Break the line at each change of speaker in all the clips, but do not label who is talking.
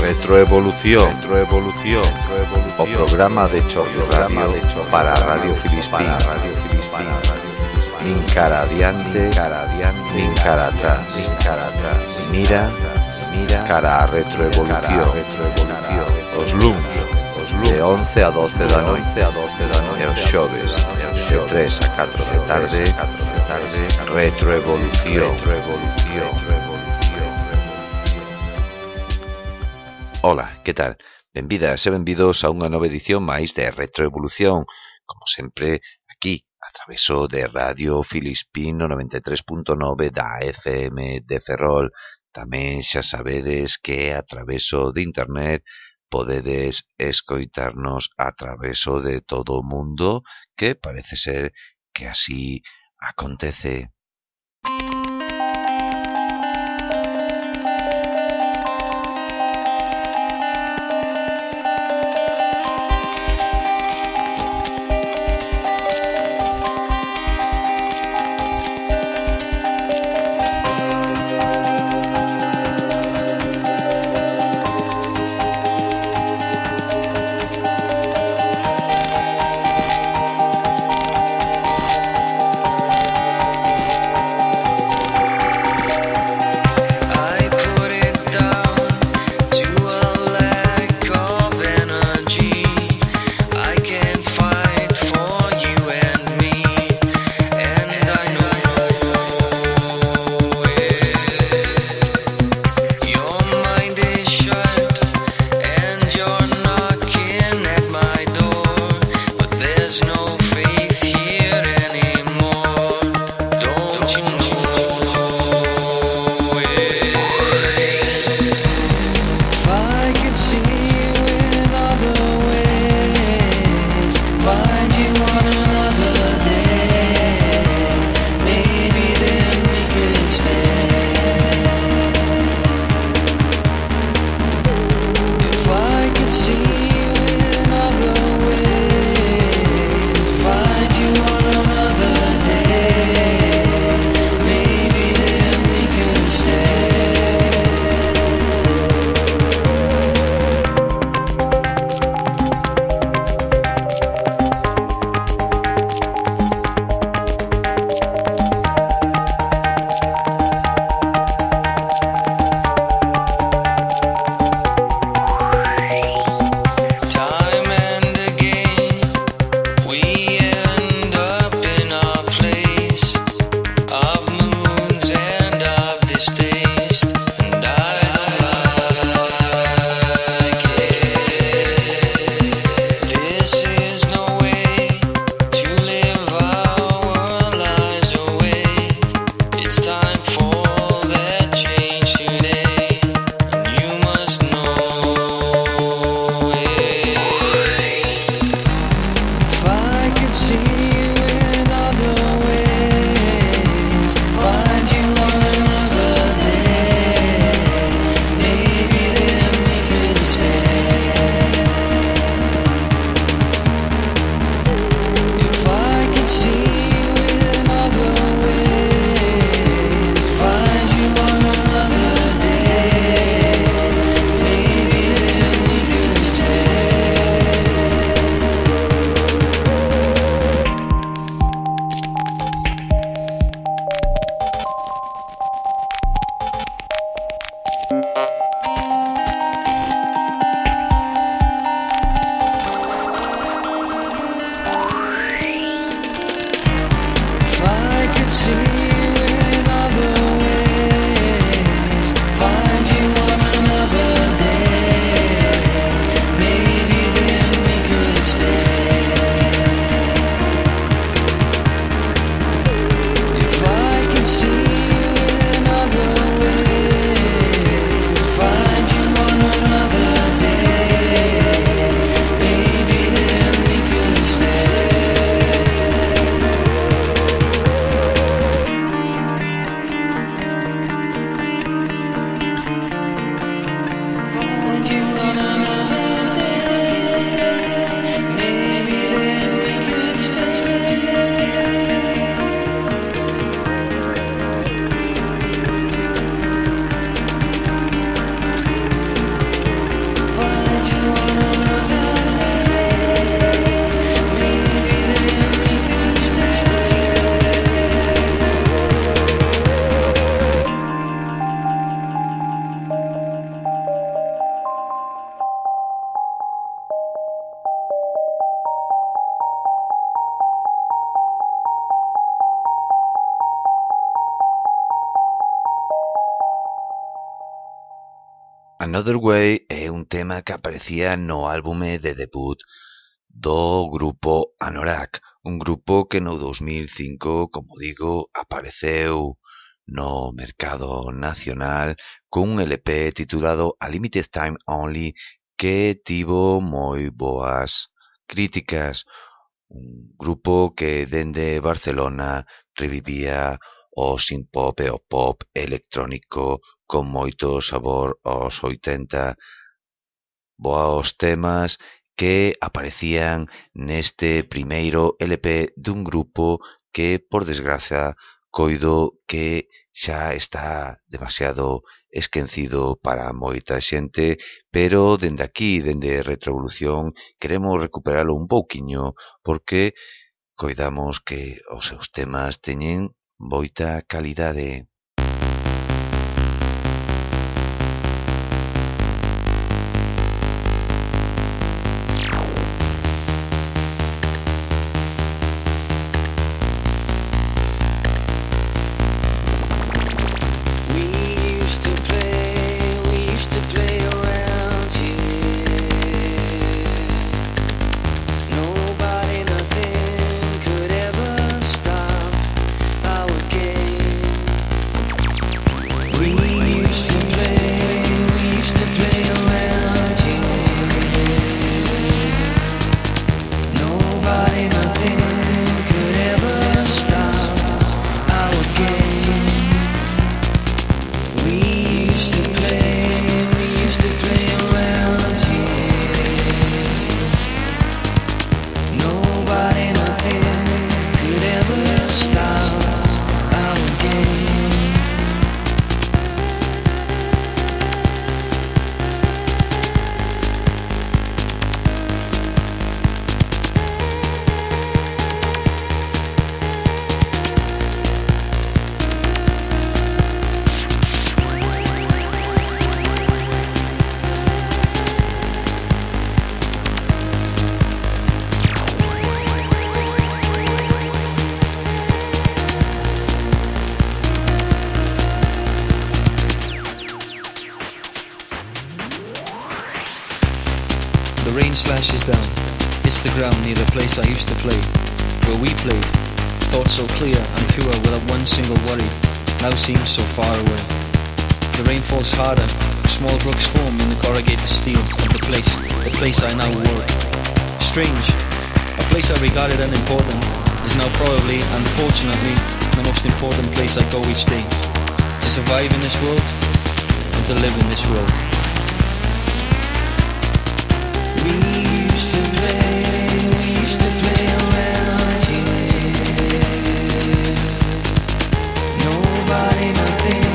Retroevolución, retroevolución, o programa de choque programa de choque para Radio Filispín, Radio Filispín, nin cara adiante, cara atrás, atrás. Mira, mira, cara a retroevolución, retroevolución. Os de 11 a 12 da noite a 12 da noite e os xoves de 3 a 4 de tarde tarde retroevolución revolución Ola, que tal? Benvidas e benvidos a unha nova edición máis de Retroevolución, como sempre aquí, a traveso de Radio Filispino 93.9 da FM de Ferrol. Tamén xa sabedes que a traveso de internet podedes escoitarnos a traveso de todo mundo, que parece ser que así acontece. que aparecía no álbume de debut do grupo Anorak, un grupo que no 2005, como digo, apareceu no mercado nacional cun LP titulado A Limited Time Only que tivo moi boas críticas, un grupo que dende Barcelona revivía o synth-pop e o pop electrónico con moito sabor aos 80 voaos temas que aparecían neste primeiro LP dun grupo que, por desgraza, coido que xa está demasiado esquecido para moita xente, pero dende aquí, dende Retrovolución, queremos recuperalo un pouquiño porque coidamos que os seus temas teñen moita calidade.
Place I used to play, where we played, thoughts so clear and pure without one single worry, now seems so far away. The rain falls harder, small brooks form in the corrugated steel of the place, the place I now work. Strange, a place I regarded unimportant is now probably, unfortunately, the most important place I go each day. To survive in this world and to live in this world nothing.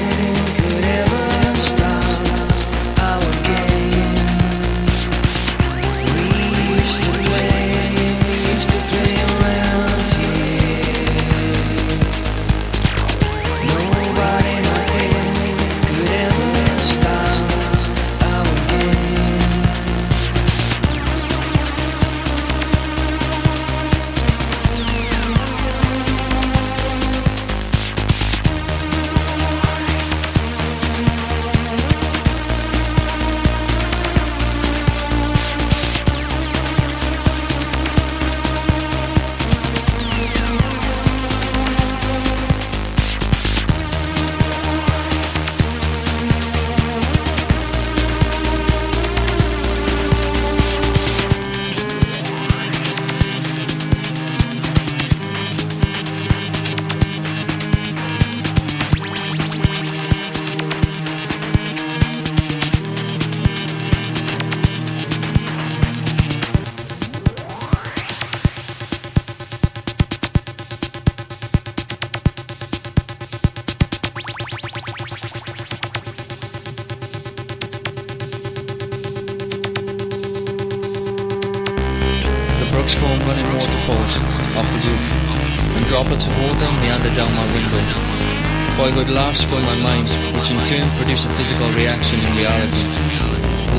Boyhood laughs fill my mind, which in turn produce a physical reaction in reality.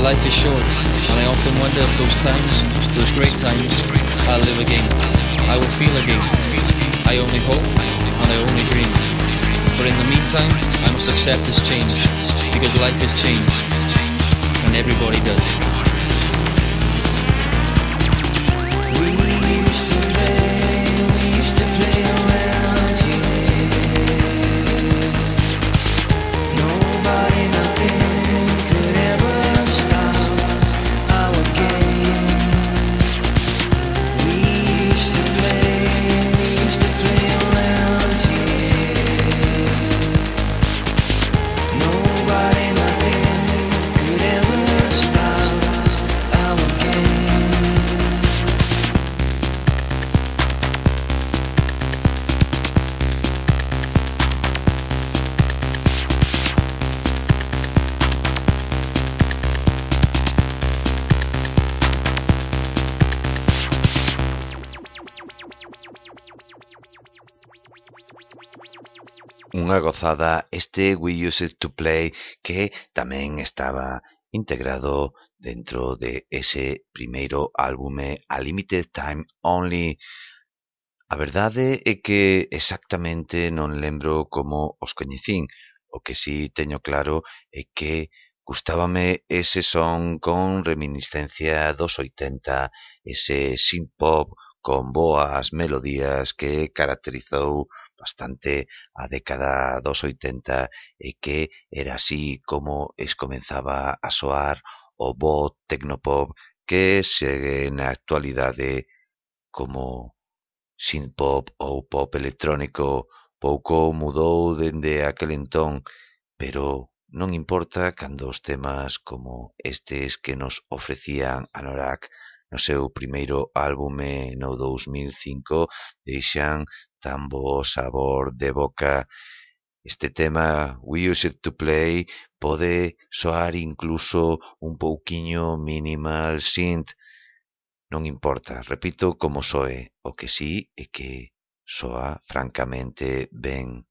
Life is short, and I often wonder if those times, those great times, I'll live again. I will feel again. I only hope, and I only dream. But in the meantime, I must accept this change, because life has changed. and everybody does.
Unha gozada este We Use It To Play que tamén estaba integrado dentro de ese primeiro álbume A Limited Time Only. A verdade é que exactamente non lembro como os coñecín. O que sí teño claro é que gustábame ese son con reminiscencia dos 80, ese synth pop con boas melodías que caracterizou bastante a década dos 80 e que era así como es comenzaba a soar o bo tecnopop que segue na actualidade como synthpop ou pop electrónico pouco mudou dende aquel entón, pero non importa cando os temas como estes que nos ofrecían Anorak no seu primeiro álbume no 2005 deixan tan bo sabor de boca. Este tema We Use It To Play pode soar incluso un pouquiño minimal synth. Non importa, repito como soe, o que sí é que soa francamente ben.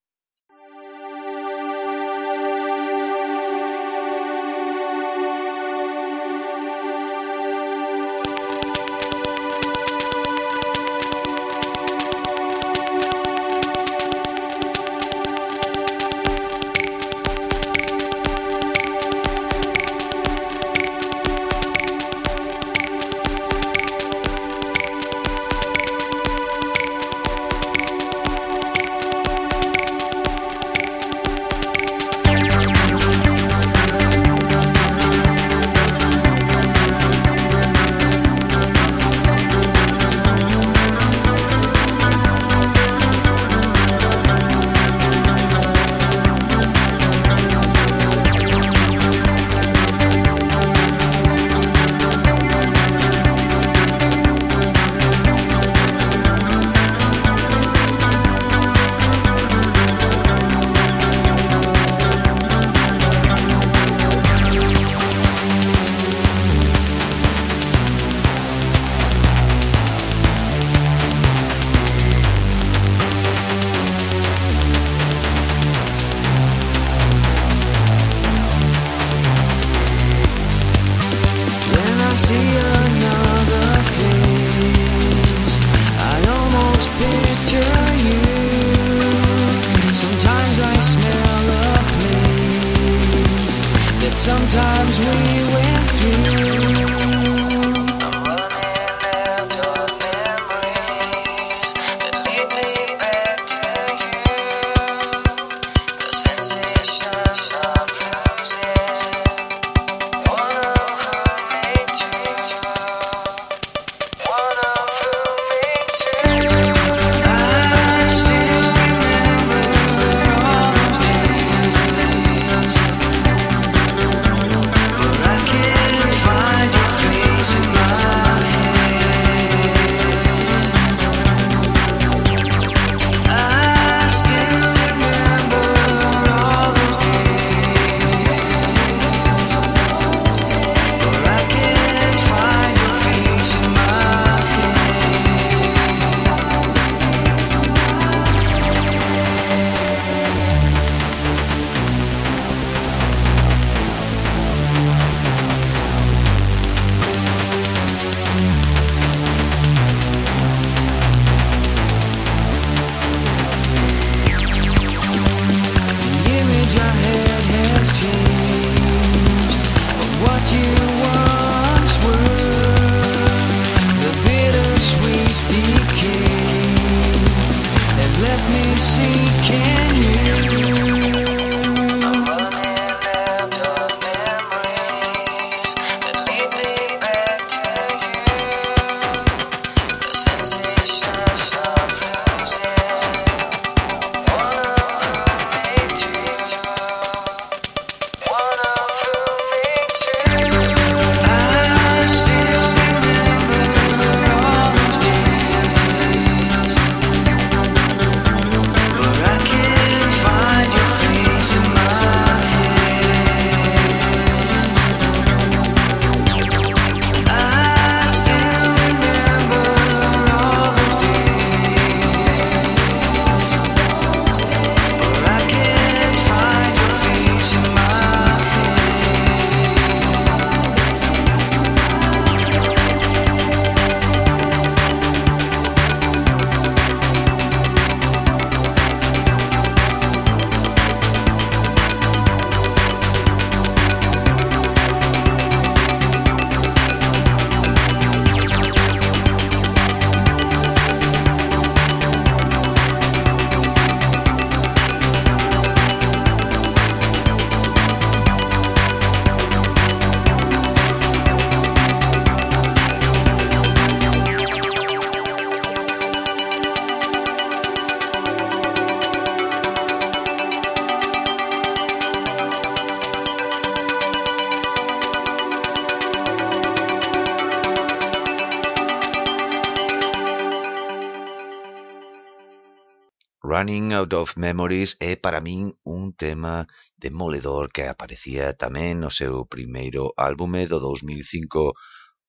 Running Out of Memories é para min un tema demoledor que aparecía tamén no seu primeiro álbume do 2005,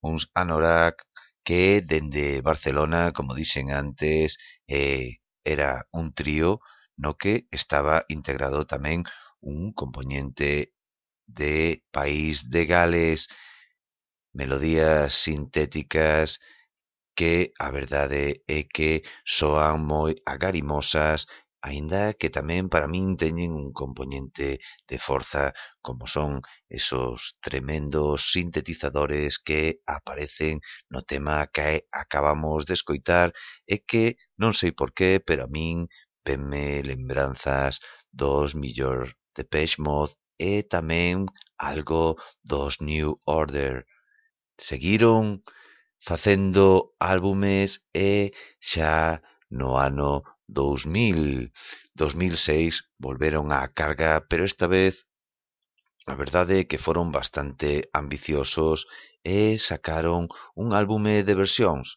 uns Anorak, que dende Barcelona, como dixen antes, eh, era un trío no que estaba integrado tamén un componente de País de Gales, melodías sintéticas, que a verdade é que soan moi agarimosas, aínda que tamén para min teñen un componente de forza como son esos tremendos sintetizadores que aparecen no tema que acabamos de escoitar e que non sei por qué, pero a min venme lembranzas dos millor de Peixmoz e tamén algo dos New Order. Seguiron facendo álbumes e xa no ano 2000. 2006 volveron á carga, pero esta vez a verdade é que foron bastante ambiciosos e sacaron un álbume de versións.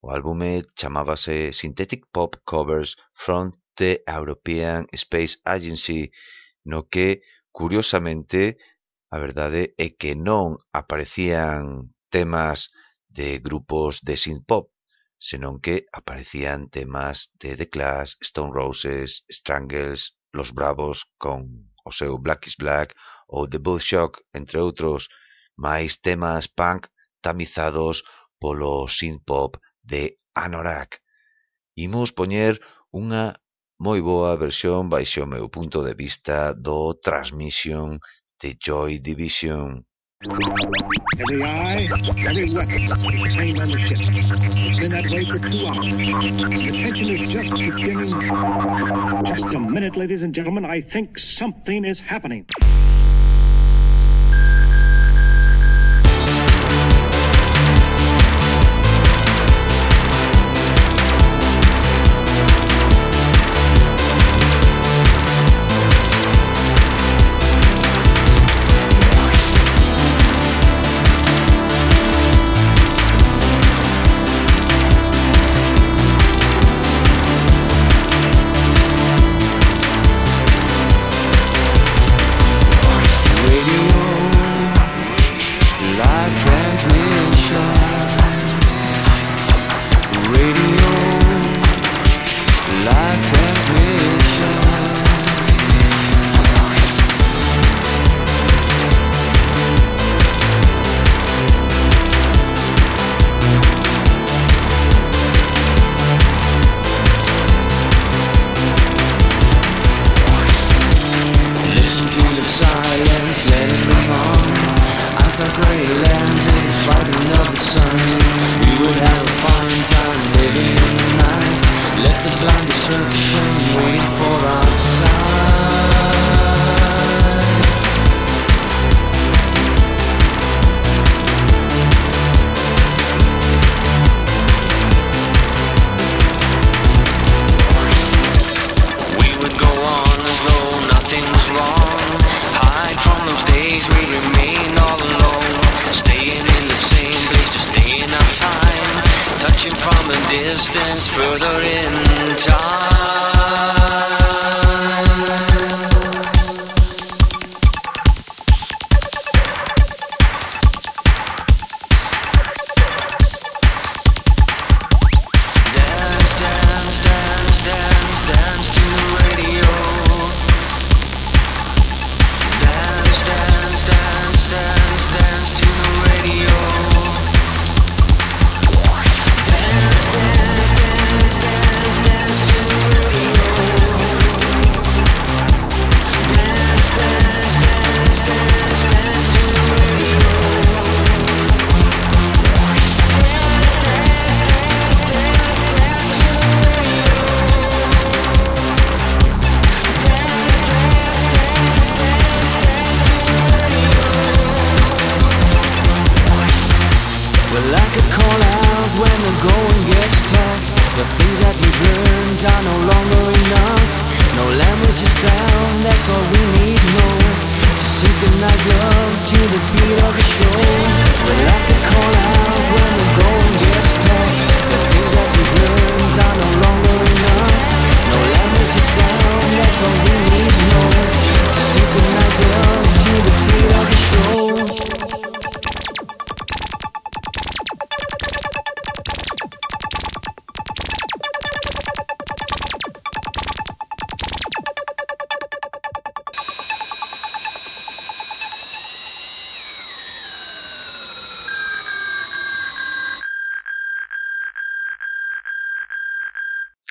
O álbume chamábase Synthetic Pop Covers from the European Space Agency, no que, curiosamente, a verdade é que non aparecían temas de grupos de synth-pop, senón que aparecían temas de The Clash, Stone Roses, Strangles, Los Bravos con o seu Black is Black ou The Bullshock, entre outros, máis temas punk tamizados polo synth-pop de Anorak. Imos poñer unha moi boa versión baixo o meu punto de vista do Transmission de Joy Division.
Every eye, every weapon is trained on the ship. It's been that way for two hours. The tension is just beginning. Just a minute, ladies and gentlemen. I think something is happening.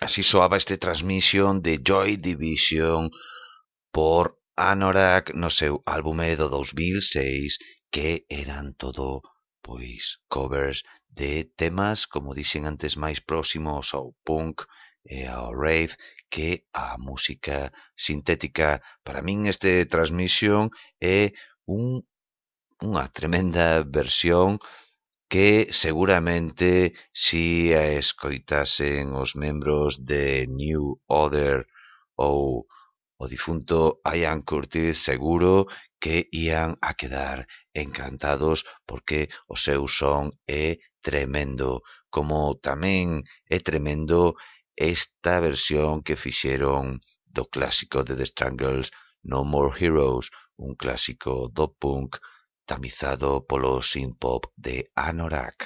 así soaba este Transmission de Joy Division por Anorak no seu álbume do 2006 que eran todo pois covers de temas, como dixen antes, máis próximos ao punk e ao rave que a música sintética. Para min este Transmission é un, unha tremenda versión que seguramente si a escoitasen os membros de New Order ou o difunto Ian Curtis seguro que ían a quedar encantados porque o seu son é tremendo, como tamén é tremendo esta versión que fixeron do clásico de The Strangles No More Heroes, un clásico do punk tamizado polo synth-pop de Anorak.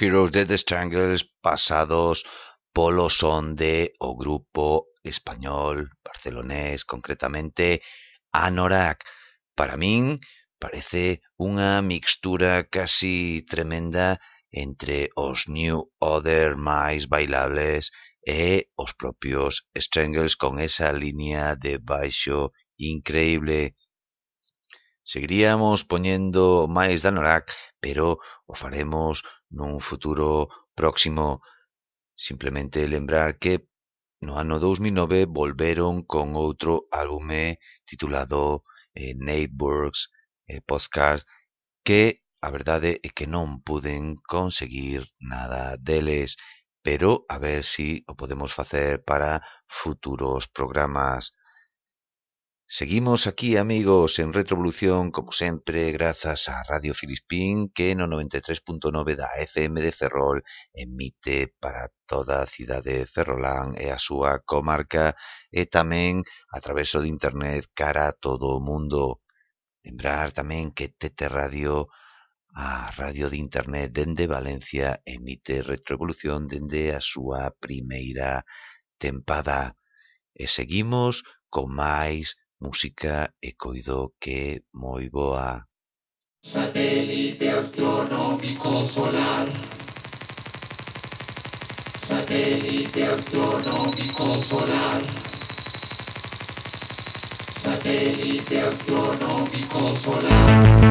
Heroes de The Stranglers pasados polo son de o grupo español, barcelonés concretamente, Anorak. Para min parece unha mixtura casi tremenda entre os New Other máis bailables e os propios Strangles con esa línea de baixo increíble. Seguiríamos poñendo máis de Anorak, pero o faremos nun futuro próximo, simplemente lembrar que no ano dous mil nove volveron con outro álbume titulado eh, Neighbors eh, Podcast que a verdade é que non puden conseguir nada deles pero a ver si o podemos facer para futuros programas. Seguimos aquí, amigos, en Retrovolución, como sempre, grazas a Radio Filispín, que no 93.9 da FM de Ferrol emite para toda a cidade de Ferrolán e a súa comarca, e tamén a traveso de internet cara a todo o mundo. Lembrar tamén que Tete Radio, a radio de internet dende Valencia, emite Retrovolución dende a súa primeira tempada. E seguimos con máis música e coido que é moi boa.
Satélite astronómico solar. Satélite astronómico solar. Satélite astronómico solar.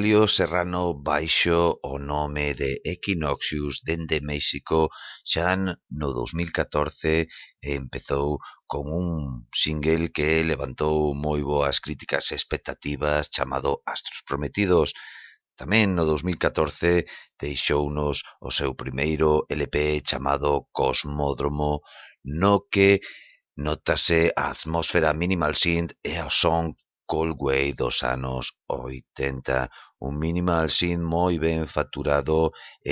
Rogelio Serrano baixo o nome de Equinoxius dende México xa no 2014 empezou con un single que levantou moi boas críticas e expectativas chamado Astros Prometidos. Tamén no 2014 deixounos o seu primeiro LP chamado Cosmódromo no que notase a atmósfera minimal synth e a son Coldway dos anos 80, un minimal synth moi ben facturado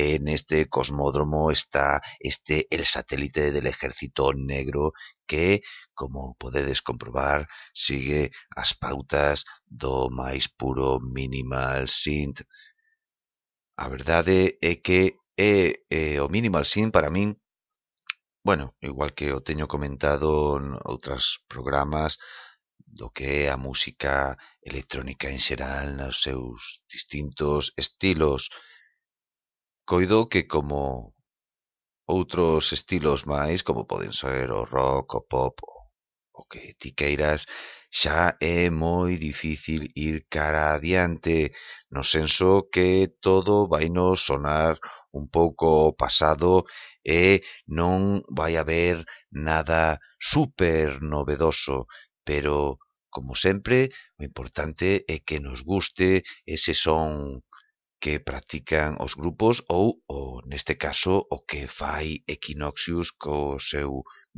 e neste cosmódromo está este El satélite del Ejército Negro que, como podedes comprobar, sigue as pautas do máis puro minimal synth. A verdade é que é, é o minimal synth para min bueno, igual que o teño comentado en outros programas, do que é a música electrónica en xeral nos seus distintos estilos. Coido que como outros estilos máis, como poden ser o rock, o pop, o que ti queiras, xa é moi difícil ir cara adiante, no senso que todo vai nos sonar un pouco pasado e non vai haber nada super novedoso, pero Como sempre, o importante é que nos guste ese son que practican os grupos ou, o, neste caso, o que fai Equinoxius co seu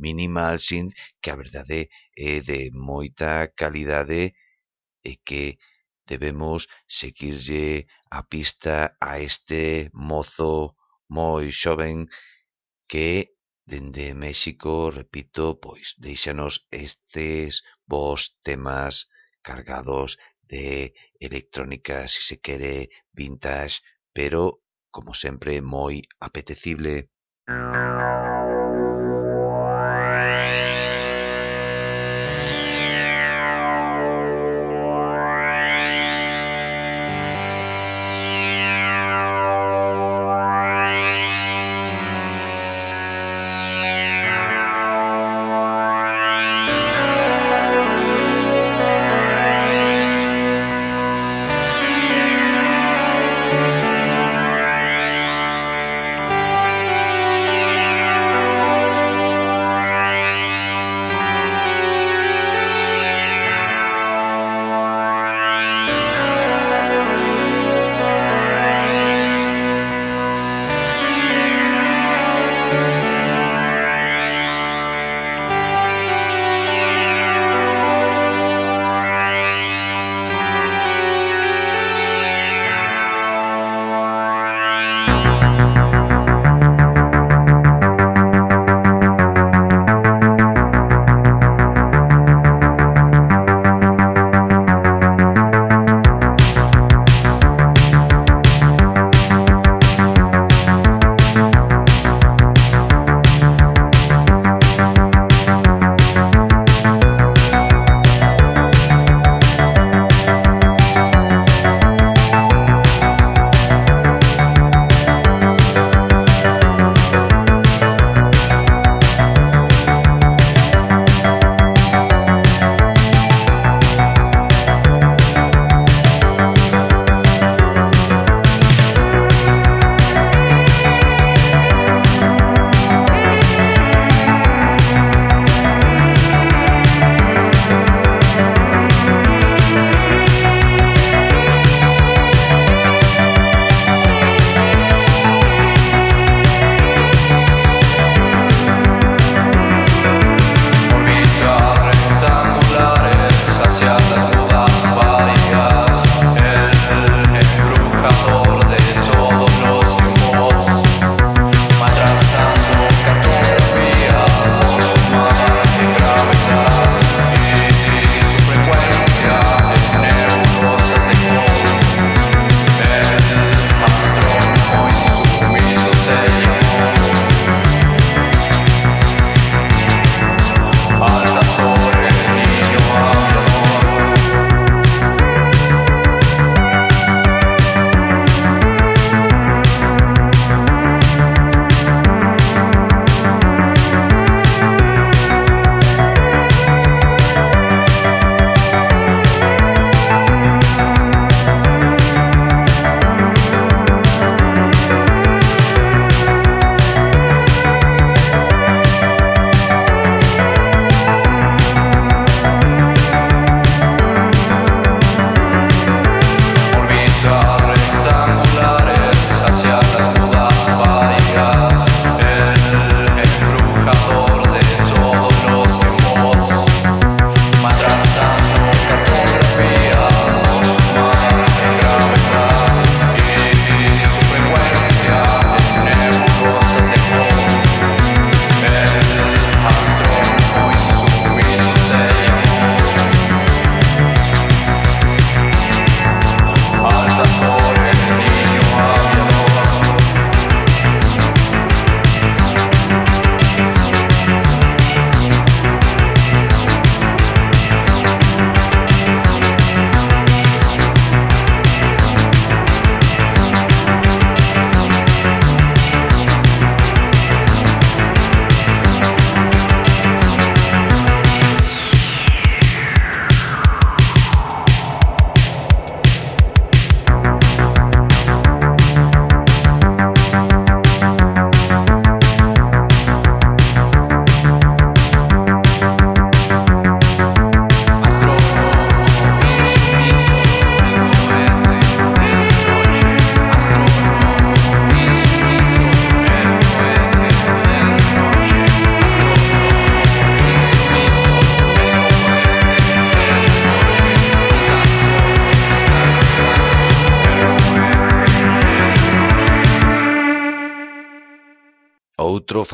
Minimal Synth, que a verdade é de moita calidade e que debemos seguirlle a pista a este mozo moi xoven que dende México, repito, pois deixanos estes vos temas cargados de electrónica, si se quere, vintage, pero, como sempre, moi apetecible.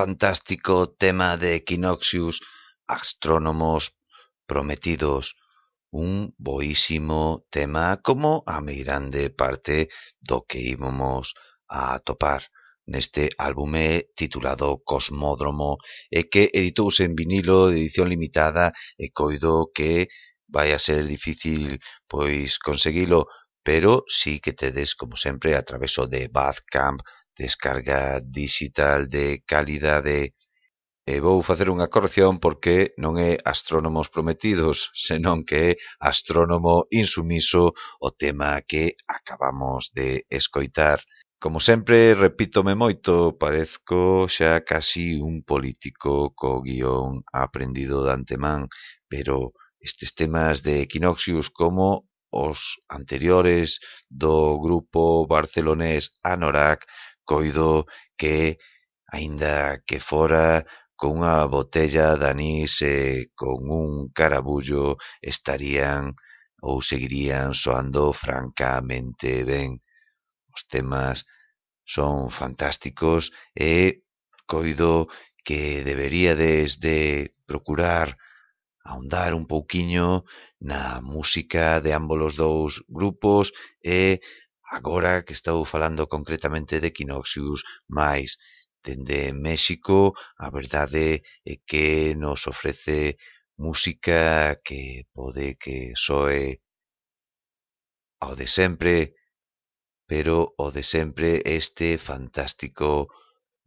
Fantástico tema de Equinoxius, Astrónomos Prometidos, un boísimo tema como a meirande parte do que íbamos a atopar neste álbume titulado Cosmódromo e que editouse en vinilo de edición limitada e coido que vai a ser difícil pois conseguilo, pero sí que tedes, como sempre, a traveso de Bandcamp, descarga digital de calidade e vou facer unha corrección porque non é astrónomos prometidos, senón que é astrónomo insumiso o tema que acabamos de escoitar. Como sempre, repítome moito, parezco xa casi un político co guión aprendido de antemán, pero estes temas de Equinoxius como os anteriores do grupo barcelonés Anorak coido que, aínda que fora cunha botella de anís e con un carabullo, estarían ou seguirían soando francamente ben. Os temas son fantásticos e coido que deberíades de procurar ahondar un pouquiño na música de ambos os dous grupos e Agora que estou falando concretamente de Equinoxius mais dende México, a verdade é que nos ofrece música que pode que soe ao de sempre, pero o de sempre este fantástico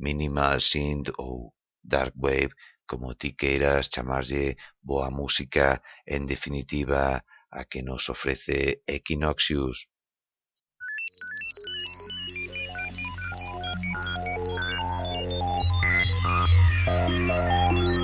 minimal synth ou dark wave, como ti queiras chamarlle boa música, en definitiva, a que nos ofrece Equinoxius.
Thank
you.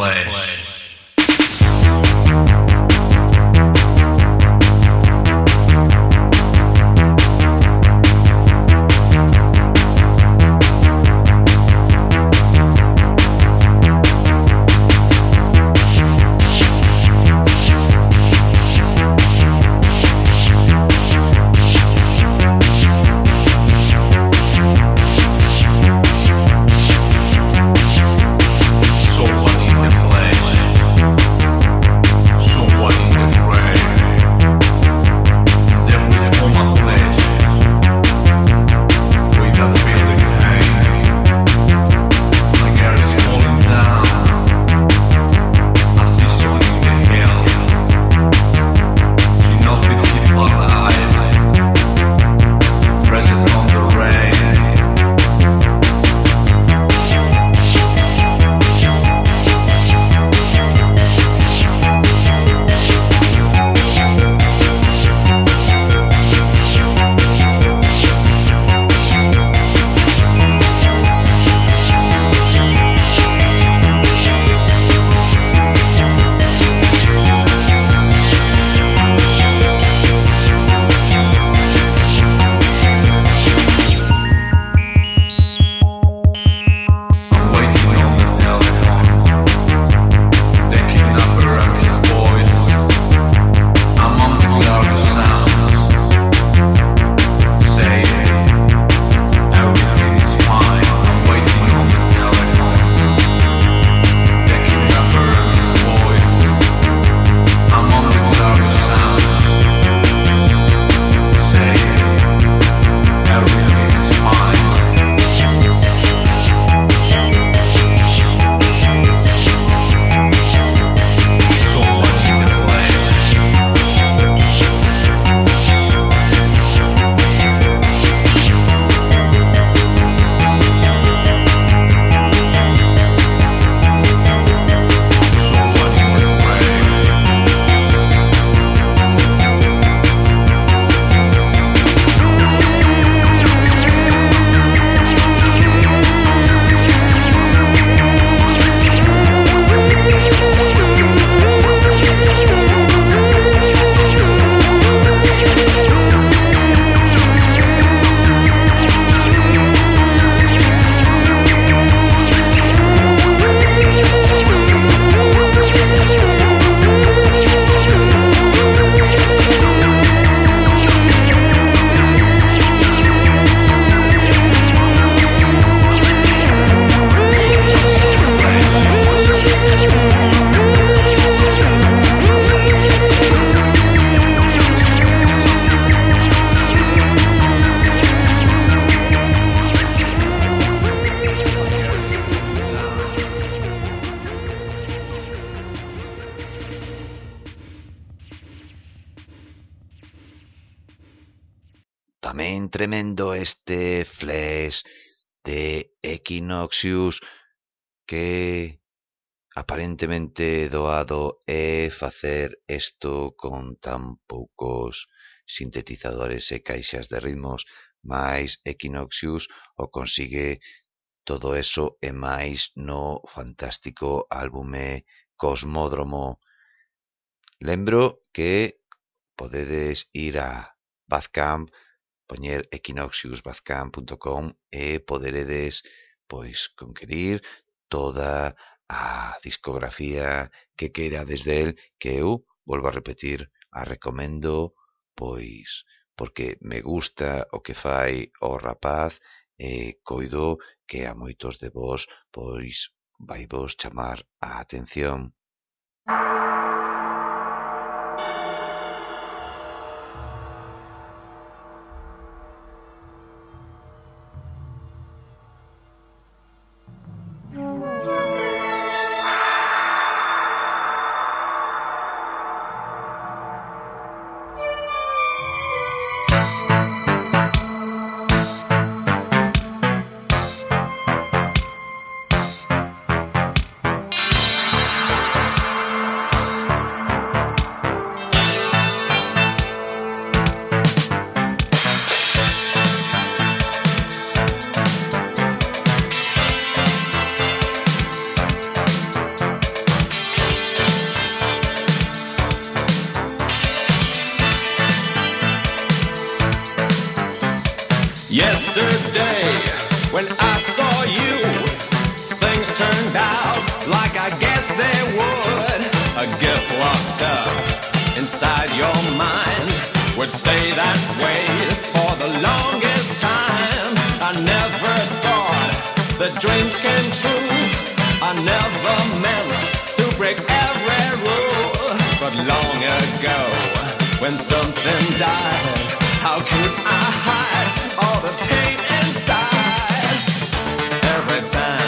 Play. de Flash, de Equinoxius, que aparentemente doado é facer isto con tan poucos sintetizadores e caixas de ritmos, mais Equinoxius o consigue todo eso e máis no fantástico álbume Cosmódromo. Lembro que podedes ir a Bazcamp poñer equinoxiusbazcan.com e poderedes pois conquerir toda a discografía que queira desde el que eu, volvo a repetir, a recomendo pois porque me gusta o que fai o rapaz e coido que a moitos de vós pois vai vos chamar a atención.
Música inside your mind would stay that way for the longest time. I never thought that dreams came true. I never meant to break every rule. But long ago, when something died, how could I hide all the pain inside? Every time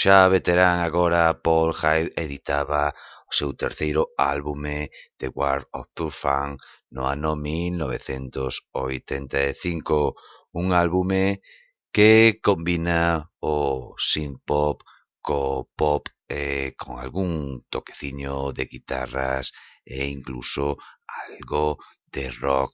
xa veterán agora Paul Hyde editaba o seu terceiro álbume The War of Tufan no ano 1985, un álbume que combina o synth-pop co pop eh, con algún toqueciño de guitarras e incluso algo de rock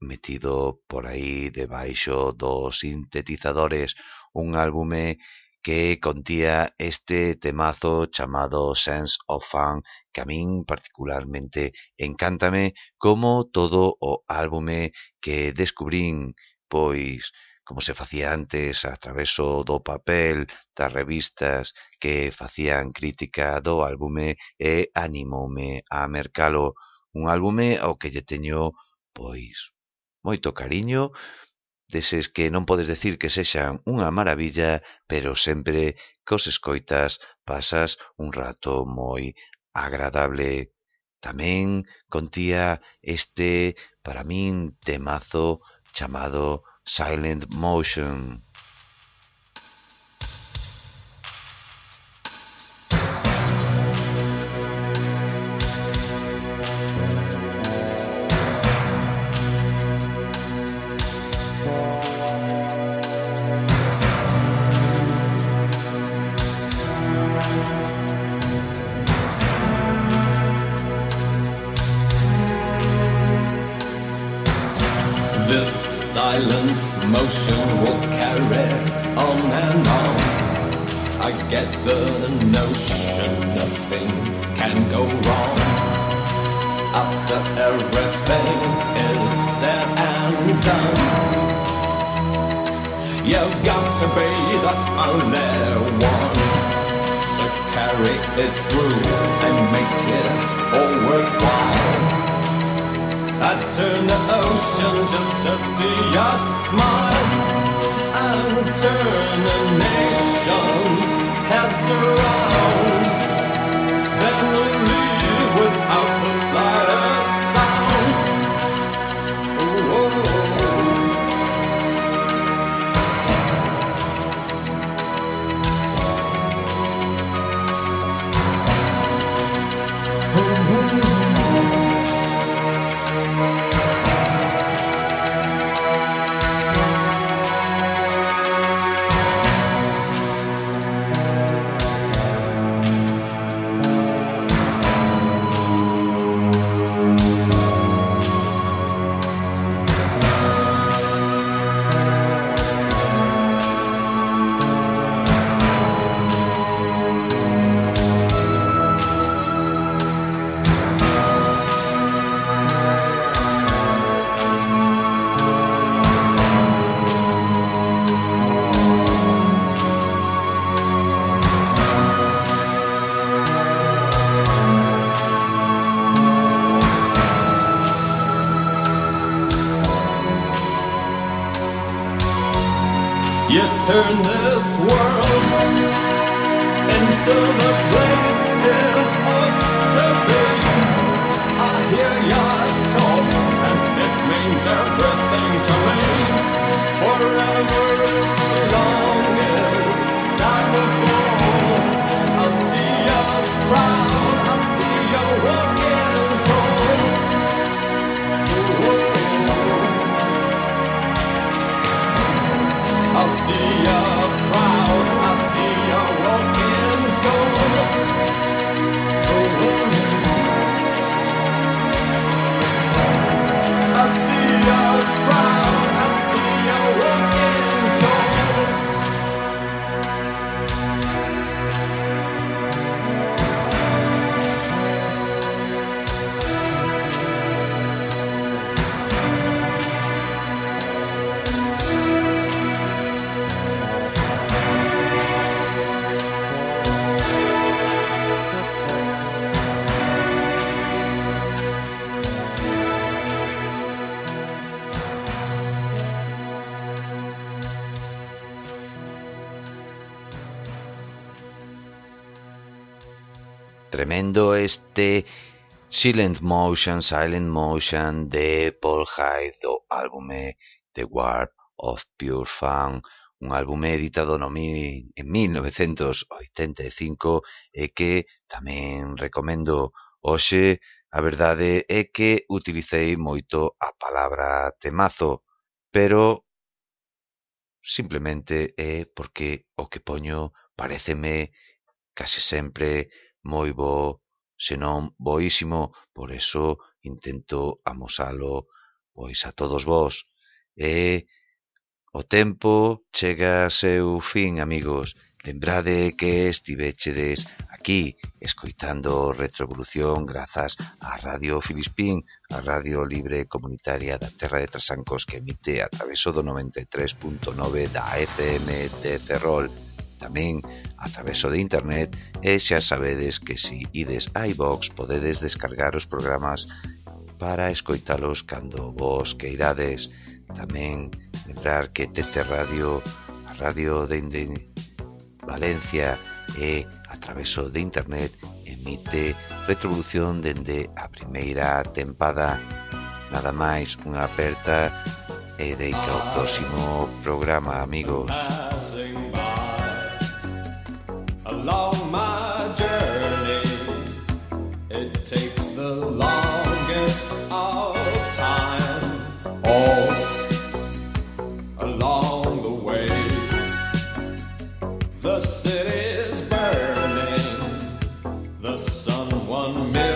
metido por aí debaixo dos sintetizadores, un álbume que contía este temazo chamado Sense of Fun que a min particularmente encántame como todo o álbume que descubrín, pois como se facía antes a traveso do papel, das revistas que facían crítica do álbume e animoume a mercalo. Un álbume ao que lle teño, pois, moito cariño, deses que non podes decir que sexan unha marabilla, pero sempre que os escoitas pasas un rato moi agradable. Tamén contía este, para min, temazo chamado Silent Motion. Tremendo este Silent Motion, Silent Motion de Paul Hyde do álbume The Warp of Pure Fun, un álbume editado no mi, en 1985 e que tamén recomendo hoxe. A verdade é que utilicei moito a palabra temazo, pero simplemente é porque o que poño pareceme case sempre moi bo, senón boísimo, por eso intento amosalo pois a todos vós. E o tempo chega a seu fin, amigos. Lembrade que estivechedes aquí escoitando Retrovolución grazas á Radio Filispín, a radio libre comunitaria da Terra de Trasancos que emite a traveso do 93.9 da FM de Ferrol tamén a traveso de internet e xa sabedes que si ides a iVox podedes descargar os programas para escoitalos cando vos queirades. Tamén lembrar que TT Radio, a radio de, de Valencia e a traveso de internet emite retrovolución dende a primeira tempada. Nada máis, unha aperta e deita o próximo programa, amigos. along my journey. It takes the longest
of time. All along the way, the city's burning. The sun one minute.